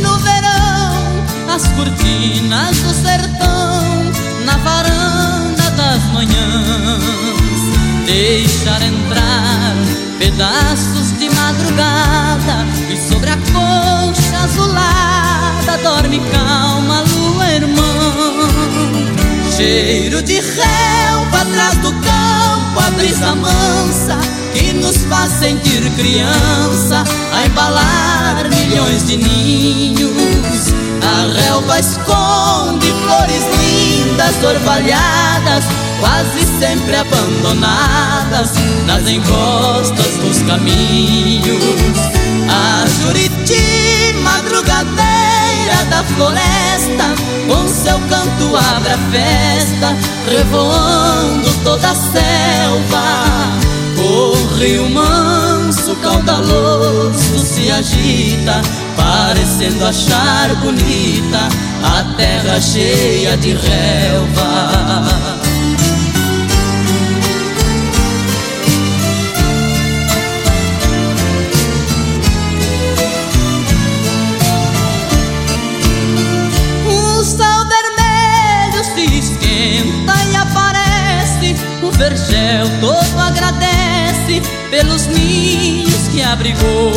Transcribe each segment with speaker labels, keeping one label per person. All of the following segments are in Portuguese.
Speaker 1: no verão as cortinas do sertão na varanda das manhãs. Deixar entrar pedaços de madrugada e sobre a concha azulada dorme calma lua irmã. Cheiro de relva atrás do campo, a brisa mansa que nos faz sentir criança, a embalar milhões de ninhos. A relva esconde flores lindas, orvalhadas, quase sempre abandonadas nas encostas dos caminhos. A Juriti madrugadeira da floresta, canto abre a festa, revoando toda a selva. O rio manso, caudaloso se agita, parecendo achar bonita a terra cheia de relva. Vergel todo agradece pelos ninhos que abrigou.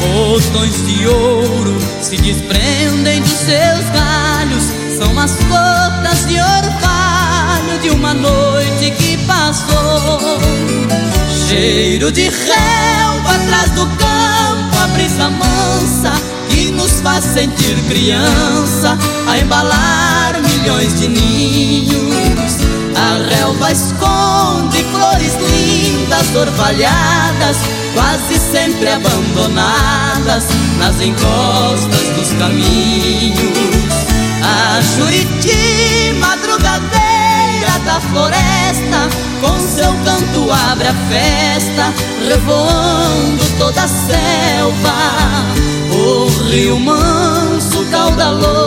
Speaker 1: Botões de ouro se desprendem dos seus galhos, são as gotas de orvalho de uma noite que passou. Cheiro de relva atrás do campo, a brisa mansa que nos faz sentir criança, a embalar milhões de ninhos a relva esconde flores lindas, orvalhadas, quase sempre abandonadas nas encostas dos caminhos. A Juriti, madrugadeira da floresta, com seu canto abre a festa, revoando toda a selva. O rio manso, caudaloso,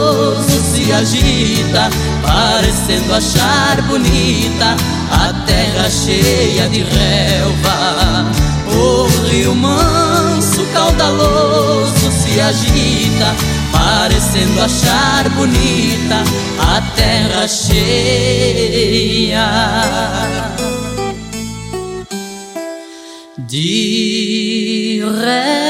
Speaker 1: se agita parecendo achar bonita a terra cheia de relva. O rio manso, caudaloso se agita, parecendo achar bonita a terra cheia de relva.